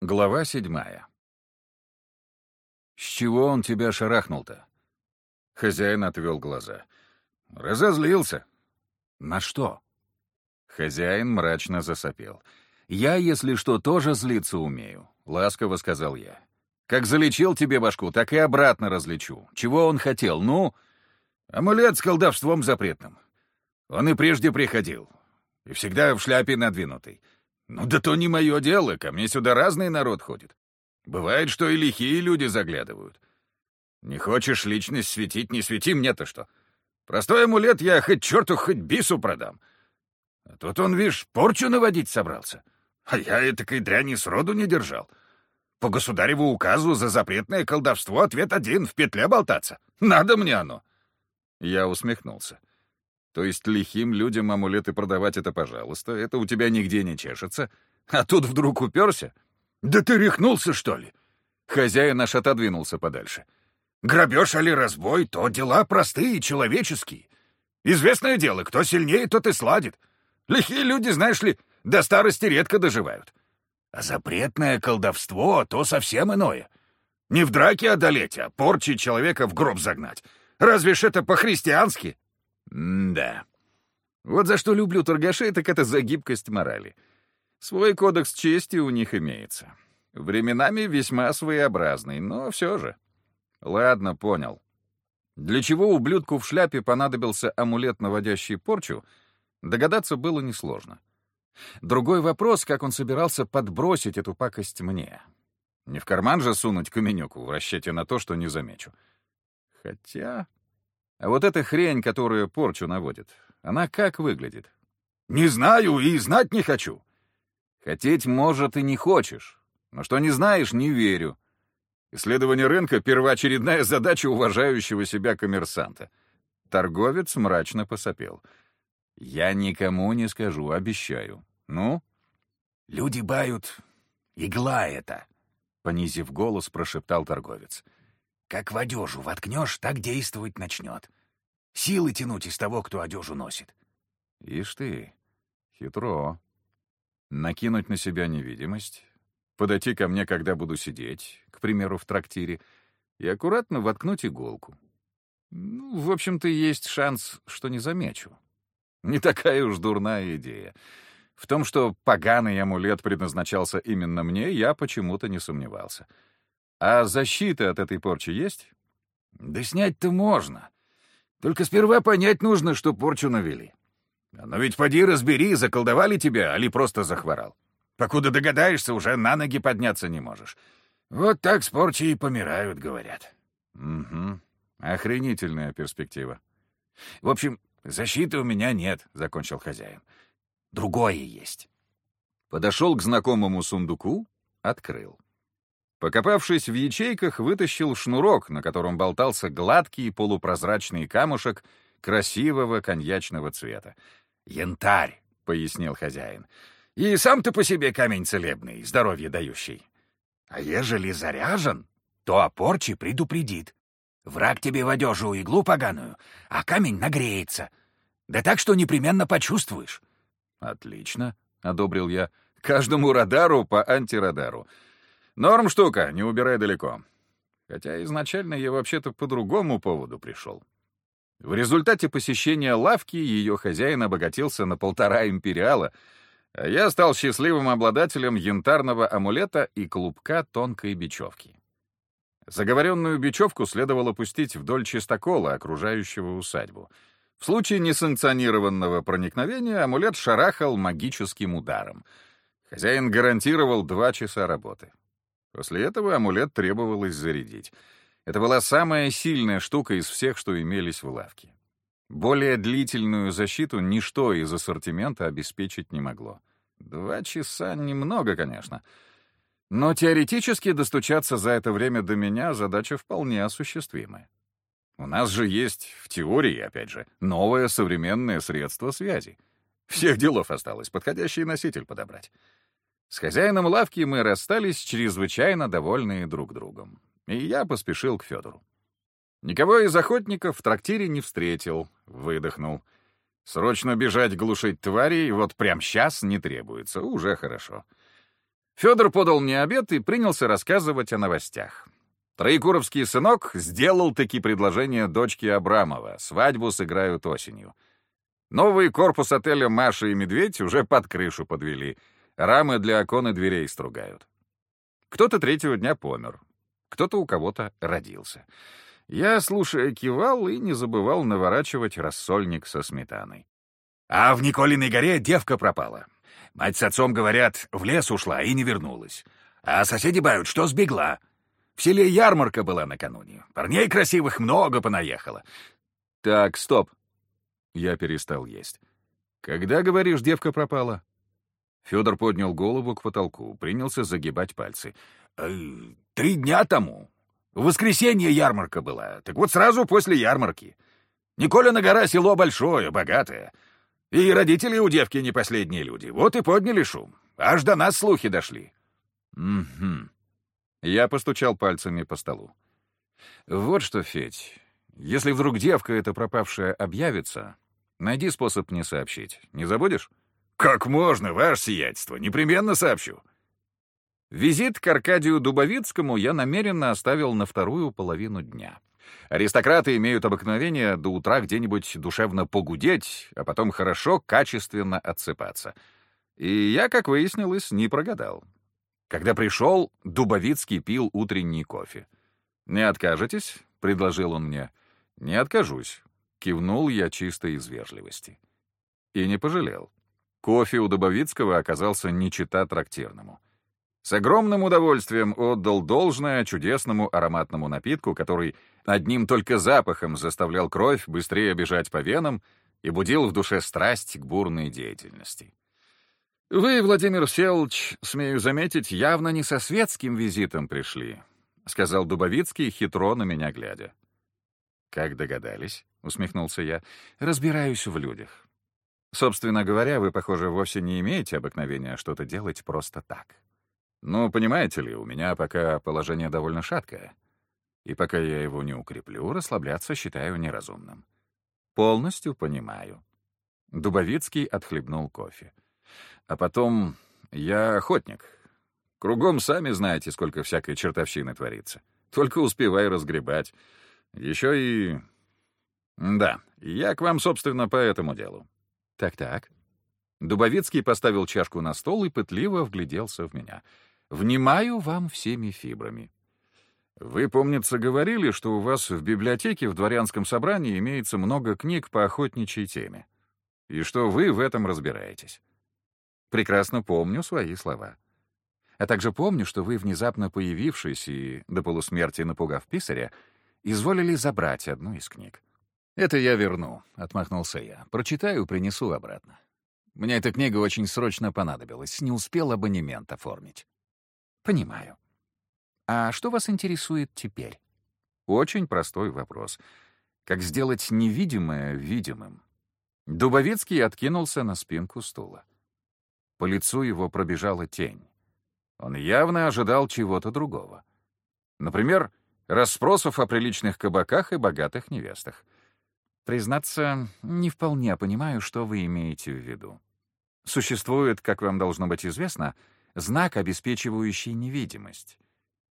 Глава седьмая. «С чего он тебя шарахнул-то?» Хозяин отвел глаза. «Разозлился». «На что?» Хозяин мрачно засопел. «Я, если что, тоже злиться умею», — ласково сказал я. «Как залечил тебе башку, так и обратно разлечу. Чего он хотел? Ну?» «Амулет с колдовством запретным. Он и прежде приходил. И всегда в шляпе надвинутый. Ну да то не мое дело, ко мне сюда разный народ ходит. Бывает, что и лихие люди заглядывают. Не хочешь личность светить, не свети мне-то что. Простой амулет я хоть черту, хоть бису продам. А тут он, видишь, порчу наводить собрался. А я этакой дряни сроду не держал. По государеву указу за запретное колдовство ответ один — в петле болтаться. Надо мне оно. Я усмехнулся. То есть лихим людям амулеты продавать — это пожалуйста, это у тебя нигде не чешется. А тут вдруг уперся? Да ты рехнулся, что ли? Хозяин наш отодвинулся подальше. Грабеж или разбой — то дела простые, человеческие. Известное дело, кто сильнее, тот и сладит. Лихие люди, знаешь ли, до старости редко доживают. А запретное колдовство — то совсем иное. Не в драке одолеть, а порчи человека в гроб загнать. Разве ж это по-христиански? Да. Вот за что люблю торгашей, так это за гибкость морали. Свой кодекс чести у них имеется. Временами весьма своеобразный, но все же. Ладно, понял. Для чего ублюдку в шляпе понадобился амулет, наводящий порчу, догадаться было несложно. Другой вопрос, как он собирался подбросить эту пакость мне. Не в карман же сунуть каменюку в расчете на то, что не замечу. Хотя... А вот эта хрень, которая порчу наводит, она как выглядит? Не знаю и знать не хочу. Хотеть, может, и не хочешь. Но что не знаешь, не верю. Исследование рынка — первоочередная задача уважающего себя коммерсанта. Торговец мрачно посопел. «Я никому не скажу, обещаю. Ну?» «Люди бают. Игла это», — понизив голос, прошептал торговец. Как в одежу воткнешь, так действовать начнет. Силы тянуть из того, кто одежу носит. Ишь ты, хитро. Накинуть на себя невидимость, подойти ко мне, когда буду сидеть, к примеру, в трактире, и аккуратно воткнуть иголку. Ну, в общем-то, есть шанс, что не замечу. Не такая уж дурная идея. В том, что поганый амулет предназначался именно мне, я почему-то не сомневался — а защита от этой порчи есть? Да снять-то можно. Только сперва понять нужно, что порчу навели. Но ведь поди разбери, заколдовали тебя, али просто захворал. Покуда догадаешься, уже на ноги подняться не можешь. Вот так с порчей и помирают, говорят. Угу. Охренительная перспектива. В общем, защиты у меня нет, — закончил хозяин. Другое есть. Подошел к знакомому сундуку, открыл. Покопавшись в ячейках, вытащил шнурок, на котором болтался гладкий полупрозрачный камушек красивого коньячного цвета. «Янтарь», — пояснил хозяин. «И сам ты по себе камень целебный, здоровье дающий. А ежели заряжен, то о порче предупредит. Враг тебе в одежу иглу поганую, а камень нагреется. Да так, что непременно почувствуешь». «Отлично», — одобрил я. «Каждому радару по антирадару». Норм штука, не убирай далеко. Хотя изначально я вообще-то по другому поводу пришел. В результате посещения лавки ее хозяин обогатился на полтора империала, а я стал счастливым обладателем янтарного амулета и клубка тонкой бечевки. Заговоренную бечевку следовало пустить вдоль чистокола, окружающего усадьбу. В случае несанкционированного проникновения амулет шарахал магическим ударом. Хозяин гарантировал два часа работы. После этого амулет требовалось зарядить. Это была самая сильная штука из всех, что имелись в лавке. Более длительную защиту ничто из ассортимента обеспечить не могло. Два часа немного, конечно. Но теоретически достучаться за это время до меня задача вполне осуществимая. У нас же есть, в теории, опять же, новое современное средство связи. Всех делов осталось, подходящий носитель подобрать. С хозяином лавки мы расстались чрезвычайно довольные друг другом, и я поспешил к Федору. Никого из охотников в трактире не встретил, выдохнул. Срочно бежать глушить тварей вот прямо сейчас не требуется, уже хорошо. Федор подал мне обед и принялся рассказывать о новостях. Троекуровский сынок сделал таки предложение дочке Абрамова. Свадьбу сыграют осенью. Новый корпус отеля «Маша и Медведь» уже под крышу подвели. Рамы для окон и дверей стругают. Кто-то третьего дня помер. Кто-то у кого-то родился. Я, слушая, кивал и не забывал наворачивать рассольник со сметаной. А в Николиной горе девка пропала. Мать с отцом, говорят, в лес ушла и не вернулась. А соседи бают, что сбегла. В селе ярмарка была накануне. Парней красивых много понаехало. Так, стоп. Я перестал есть. Когда, говоришь, девка пропала? Федор поднял голову к потолку, принялся загибать пальцы. «Э, «Три дня тому. В воскресенье ярмарка была. Так вот сразу после ярмарки. Николина гора — село большое, богатое. И родители у девки не последние люди. Вот и подняли шум. Аж до нас слухи дошли. Угу. Я постучал пальцами по столу. Вот что, Федь, если вдруг девка эта пропавшая объявится, найди способ мне сообщить. Не забудешь? Как можно, ваше сиятельство, непременно сообщу. Визит к Аркадию Дубовицкому я намеренно оставил на вторую половину дня. Аристократы имеют обыкновение до утра где-нибудь душевно погудеть, а потом хорошо, качественно отсыпаться. И я, как выяснилось, не прогадал. Когда пришел, Дубовицкий пил утренний кофе. «Не откажетесь?» — предложил он мне. «Не откажусь», — кивнул я чисто из вежливости. И не пожалел. Кофе у Дубовицкого оказался не чета трактирному. С огромным удовольствием отдал должное чудесному ароматному напитку, который одним только запахом заставлял кровь быстрее бежать по венам и будил в душе страсть к бурной деятельности. «Вы, Владимир Селч, смею заметить, явно не со светским визитом пришли», — сказал Дубовицкий, хитро на меня глядя. «Как догадались?» — усмехнулся я. «Разбираюсь в людях. Собственно говоря, вы, похоже, вовсе не имеете обыкновения что-то делать просто так». Ну, понимаете ли, у меня пока положение довольно шаткое. И пока я его не укреплю, расслабляться считаю неразумным. Полностью понимаю. Дубовицкий отхлебнул кофе. А потом, я охотник. Кругом сами знаете, сколько всякой чертовщины творится. Только успевай разгребать. Еще и... Да, я к вам, собственно, по этому делу. Так-так. Дубовицкий поставил чашку на стол и пытливо вгляделся в меня — Внимаю вам всеми фибрами. Вы, помнится, говорили, что у вас в библиотеке в дворянском собрании имеется много книг по охотничьей теме, и что вы в этом разбираетесь. Прекрасно помню свои слова. А также помню, что вы, внезапно появившись и до полусмерти напугав писаря, изволили забрать одну из книг. «Это я верну», — отмахнулся я. «Прочитаю, принесу обратно. Мне эта книга очень срочно понадобилась, не успел абонемент оформить». Понимаю. А что вас интересует теперь? Очень простой вопрос. Как сделать невидимое видимым? Дубовицкий откинулся на спинку стула. По лицу его пробежала тень. Он явно ожидал чего-то другого. Например, расспросов о приличных кабаках и богатых невестах. Признаться, не вполне понимаю, что вы имеете в виду. Существует, как вам должно быть известно, знак, обеспечивающий невидимость.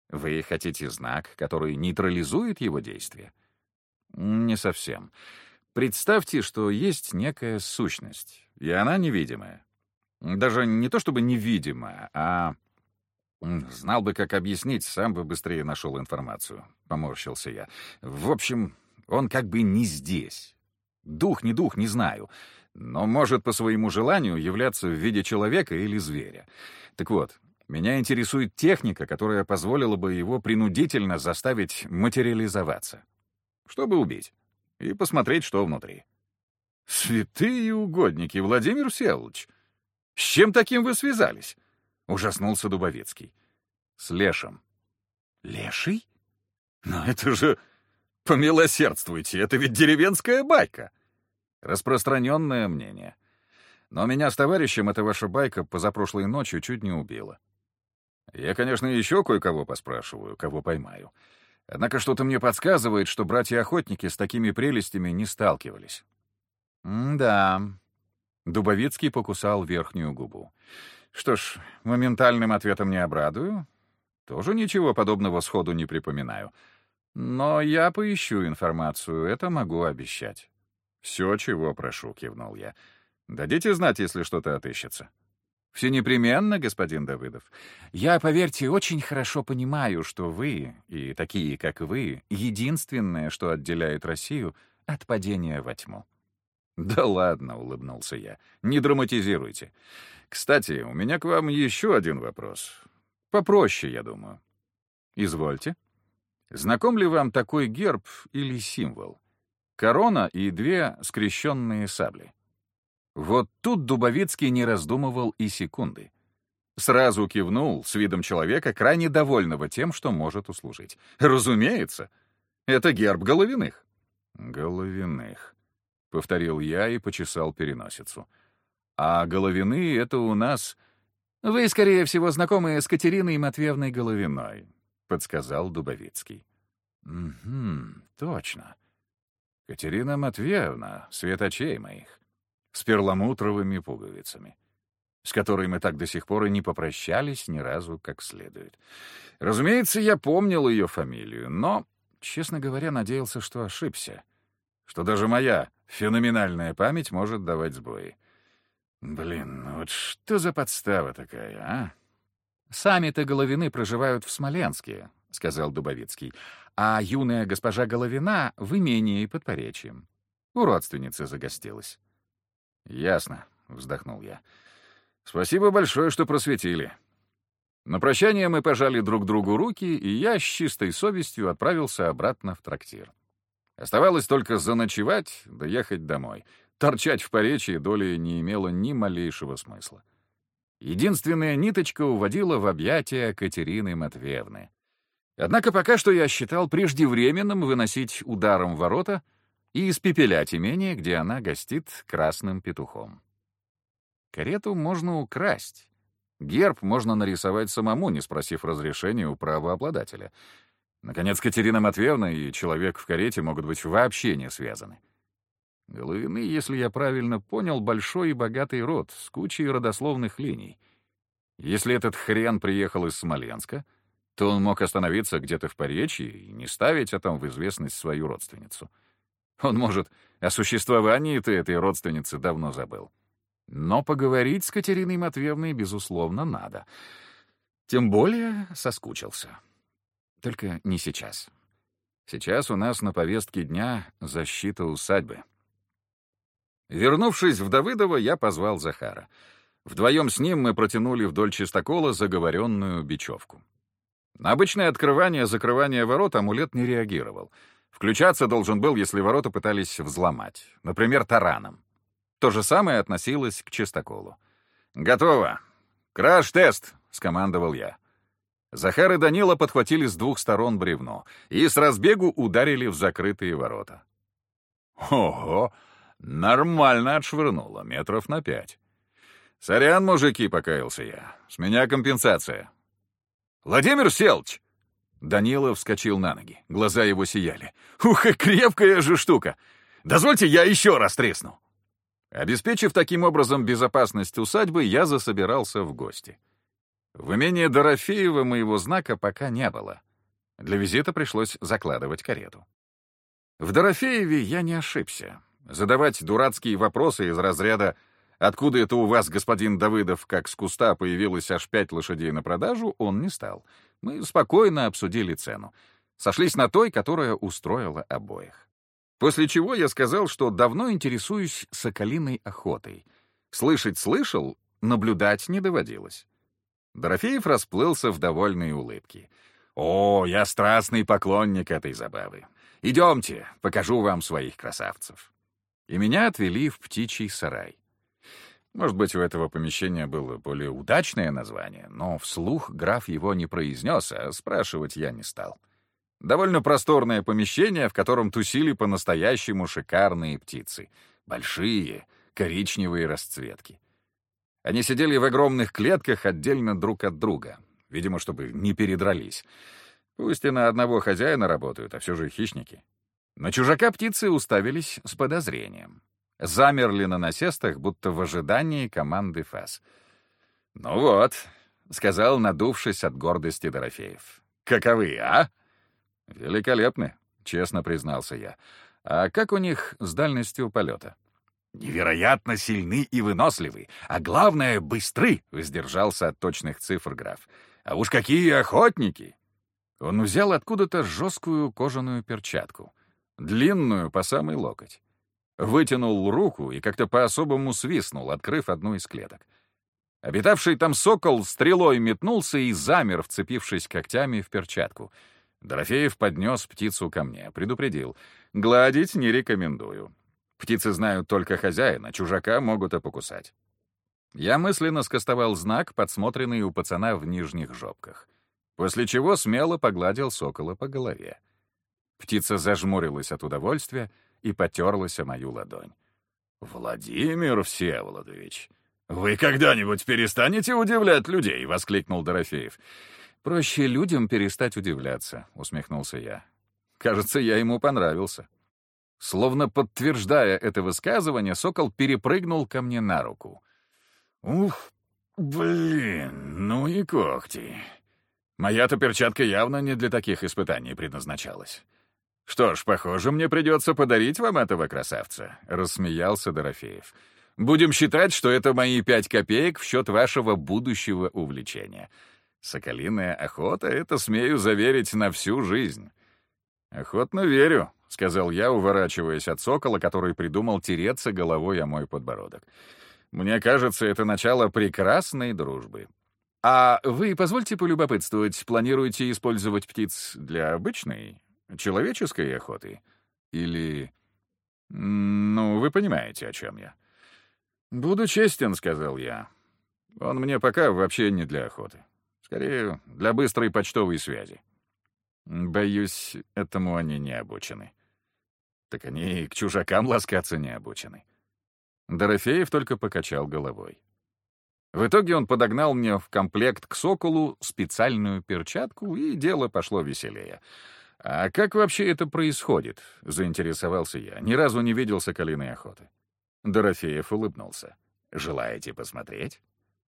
Вы хотите знак, который нейтрализует его действие? Не совсем. Представьте, что есть некая сущность, и она невидимая. Даже не то чтобы невидимая, а... Знал бы, как объяснить, сам бы быстрее нашел информацию. Поморщился я. В общем, он как бы не здесь. Дух, не дух, не знаю. Но может по своему желанию являться в виде человека или зверя. Так вот, меня интересует техника, которая позволила бы его принудительно заставить материализоваться. Чтобы убить. И посмотреть, что внутри. «Святые угодники, Владимир Всеволодович! С чем таким вы связались?» — ужаснулся Дубовицкий. «С Лешем». «Леший? Но это же... Помилосердствуйте, это ведь деревенская байка!» Распространенное мнение. Но меня с товарищем эта ваша байка позапрошлой ночью чуть не убила. Я, конечно, еще кое-кого поспрашиваю, кого поймаю. Однако что-то мне подсказывает, что братья-охотники с такими прелестями не сталкивались. М-да. Дубовицкий покусал верхнюю губу. Что ж, моментальным ответом не обрадую. Тоже ничего подобного сходу не припоминаю. Но я поищу информацию, это могу обещать. «Все, чего прошу», — кивнул я. «Дадите знать, если что-то отыщется». «Все непременно, господин Давыдов. Я, поверьте, очень хорошо понимаю, что вы, и такие, как вы, единственное, что отделяет Россию от падения во тьму». «Да ладно», — улыбнулся я, — «не драматизируйте. Кстати, у меня к вам еще один вопрос. Попроще, я думаю». «Извольте». Знаком ли вам такой герб или символ? Корона и две скрещенные сабли. Вот тут Дубовицкий не раздумывал и секунды. Сразу кивнул с видом человека, крайне довольного тем, что может услужить. Разумеется, это герб Головиных. Головиных, — повторил я и почесал переносицу. А Головины — это у нас... Вы, скорее всего, знакомы с Катериной Матвеевной Головиной, — подсказал Дубовицкий. Угу, точно. Катерина Матвеевна, светочей моих с перламутровыми пуговицами, с которой мы так до сих пор и не попрощались ни разу как следует. Разумеется, я помнил ее фамилию, но, честно говоря, надеялся, что ошибся, что даже моя феноменальная память может давать сбои. Блин, ну вот что за подстава такая, а? «Сами-то Головины проживают в Смоленске», — сказал Дубовицкий, «а юная госпожа Головина в имении под Поречьем. У родственницы загостилась». «Ясно», — вздохнул я. «Спасибо большое, что просветили». На прощание мы пожали друг другу руки, и я с чистой совестью отправился обратно в трактир. Оставалось только заночевать, доехать домой. Торчать в поречье доли не имело ни малейшего смысла. Единственная ниточка уводила в объятия Катерины Матвеевны. Однако пока что я считал преждевременным выносить ударом ворота — и испепелять имение, где она гостит красным петухом. Карету можно украсть. Герб можно нарисовать самому, не спросив разрешения у правообладателя. Наконец, Катерина Матвеевна и человек в карете могут быть вообще не связаны. Головины, если я правильно понял, большой и богатый род с кучей родословных линий. Если этот хрен приехал из Смоленска, то он мог остановиться где-то в Поречье и не ставить о том в известность свою родственницу. Он, может, о существовании ты этой родственницы давно забыл. Но поговорить с Катериной Матвеевной, безусловно, надо. Тем более соскучился. Только не сейчас. Сейчас у нас на повестке дня защита усадьбы. Вернувшись в Давыдово, я позвал Захара. Вдвоем с ним мы протянули вдоль чистокола заговоренную бечевку. На обычное открывание-закрывание ворот амулет не реагировал — Включаться должен был, если ворота пытались взломать, например, тараном. То же самое относилось к чистоколу. «Готово. Краш-тест!» — скомандовал я. Захар и Данила подхватили с двух сторон бревно и с разбегу ударили в закрытые ворота. Ого! Нормально отшвырнуло, метров на пять. «Сорян, мужики», — покаялся я. «С меня компенсация». «Владимир Селч!» Данила вскочил на ноги. Глаза его сияли. «Ух, и крепкая же штука! Дозвольте, я еще раз тресну!» Обеспечив таким образом безопасность усадьбы, я засобирался в гости. В имение Дорофеева моего знака пока не было. Для визита пришлось закладывать карету. В Дорофееве я не ошибся. Задавать дурацкие вопросы из разряда «Откуда это у вас, господин Давыдов, как с куста появилось аж пять лошадей на продажу?» он не стал — мы спокойно обсудили цену. Сошлись на той, которая устроила обоих. После чего я сказал, что давно интересуюсь соколиной охотой. Слышать слышал, наблюдать не доводилось. Дорофеев расплылся в довольной улыбке. «О, я страстный поклонник этой забавы. Идемте, покажу вам своих красавцев». И меня отвели в птичий сарай. Может быть, у этого помещения было более удачное название, но вслух граф его не произнес, а спрашивать я не стал. Довольно просторное помещение, в котором тусили по-настоящему шикарные птицы. Большие, коричневые расцветки. Они сидели в огромных клетках отдельно друг от друга, видимо, чтобы не передрались. Пусть и на одного хозяина работают, а все же хищники. На чужака птицы уставились с подозрением замерли на насестах, будто в ожидании команды ФАС. «Ну вот», — сказал, надувшись от гордости Дорофеев. «Каковы, а?» «Великолепны», — честно признался я. «А как у них с дальностью полета?» «Невероятно сильны и выносливы, а главное — быстры», — воздержался от точных цифр граф. «А уж какие охотники!» Он взял откуда-то жесткую кожаную перчатку, длинную по самый локоть. Вытянул руку и как-то по-особому свистнул, открыв одну из клеток. Обитавший там сокол стрелой метнулся и замер, вцепившись когтями в перчатку. Дорофеев поднес птицу ко мне, предупредил. «Гладить не рекомендую. Птицы знают только хозяина, чужака могут и покусать». Я мысленно скостовал знак, подсмотренный у пацана в нижних жопках, после чего смело погладил сокола по голове. Птица зажмурилась от удовольствия и потерлась о мою ладонь. «Владимир Всеволодович, вы когда-нибудь перестанете удивлять людей?» — воскликнул Дорофеев. «Проще людям перестать удивляться», — усмехнулся я. «Кажется, я ему понравился». Словно подтверждая это высказывание, сокол перепрыгнул ко мне на руку. «Ух, блин, ну и когти. Моя-то перчатка явно не для таких испытаний предназначалась. Что ж, похоже, мне придется подарить вам этого красавца», — рассмеялся Дорофеев. «Будем считать, что это мои пять копеек в счет вашего будущего увлечения. Соколиная охота — это, смею заверить, на всю жизнь». «Охотно верю», — сказал я, уворачиваясь от сокола, который придумал тереться головой о мой подбородок. «Мне кажется, это начало прекрасной дружбы». «А вы, позвольте полюбопытствовать, планируете использовать птиц для обычной, человеческой охоты? Или... Ну, вы понимаете, о чем я?» «Буду честен», — сказал я. «Он мне пока вообще не для охоты. Скорее, для быстрой почтовой связи. Боюсь, этому они не обучены. Так они и к чужакам ласкаться не обучены. Дорофеев только покачал головой. В итоге он подогнал мне в комплект к «Соколу» специальную перчатку, и дело пошло веселее. «А как вообще это происходит?» — заинтересовался я. Ни разу не видел соколиной охоты. Дорофеев улыбнулся. «Желаете посмотреть?»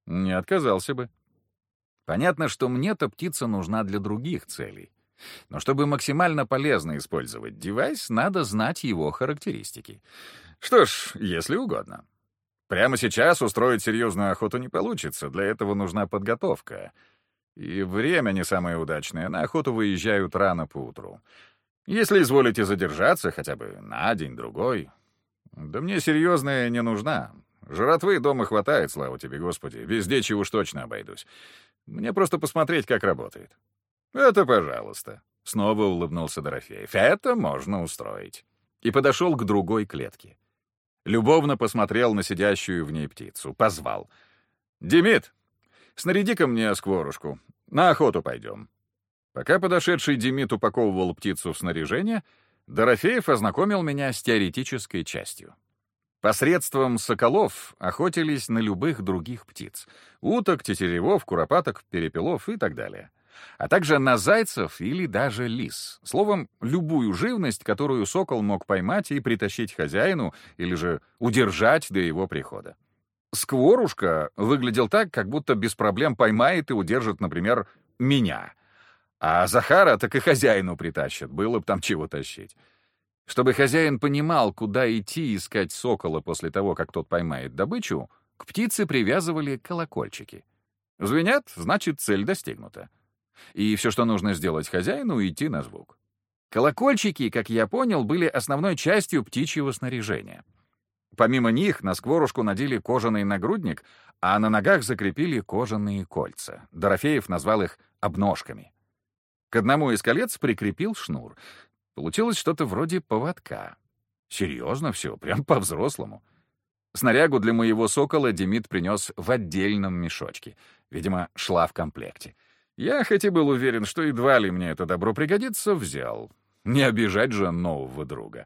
«Не отказался бы». Понятно, что мне-то птица нужна для других целей. Но чтобы максимально полезно использовать девайс, надо знать его характеристики. Что ж, если угодно. Прямо сейчас устроить серьезную охоту не получится, для этого нужна подготовка. И время не самое удачное, на охоту выезжают рано поутру. Если изволите задержаться хотя бы на день-другой... Да мне серьезная не нужна. Жратвы дома хватает, слава тебе, Господи. Везде чего уж точно обойдусь. Мне просто посмотреть, как работает. Это пожалуйста. Снова улыбнулся Дорофеев. Это можно устроить. И подошел к другой клетке. Любовно посмотрел на сидящую в ней птицу. Позвал. «Демид, снаряди-ка мне скворушку. На охоту пойдем». Пока подошедший Демид упаковывал птицу в снаряжение, Дорофеев ознакомил меня с теоретической частью. Посредством соколов охотились на любых других птиц — уток, тетеревов, куропаток, перепелов и так далее. А также на зайцев или даже лис. Словом, любую живность, которую сокол мог поймать и притащить хозяину или же удержать до его прихода. Скворушка выглядел так, как будто без проблем поймает и удержит, например, меня. А Захара так и хозяину притащит, было бы там чего тащить. Чтобы хозяин понимал, куда идти искать сокола после того, как тот поймает добычу, к птице привязывали колокольчики. Звенят, значит, цель достигнута. И все, что нужно сделать хозяину, идти на звук. Колокольчики, как я понял, были основной частью птичьего снаряжения. Помимо них на скворушку надели кожаный нагрудник, а на ногах закрепили кожаные кольца. Дорофеев назвал их обножками. К одному из колец прикрепил шнур. Получилось что-то вроде поводка. Серьезно все, прям по-взрослому. Снарягу для моего сокола Демид принес в отдельном мешочке. Видимо, шла в комплекте. Я, хоть и был уверен, что едва ли мне это добро пригодится, взял. Не обижать же нового друга.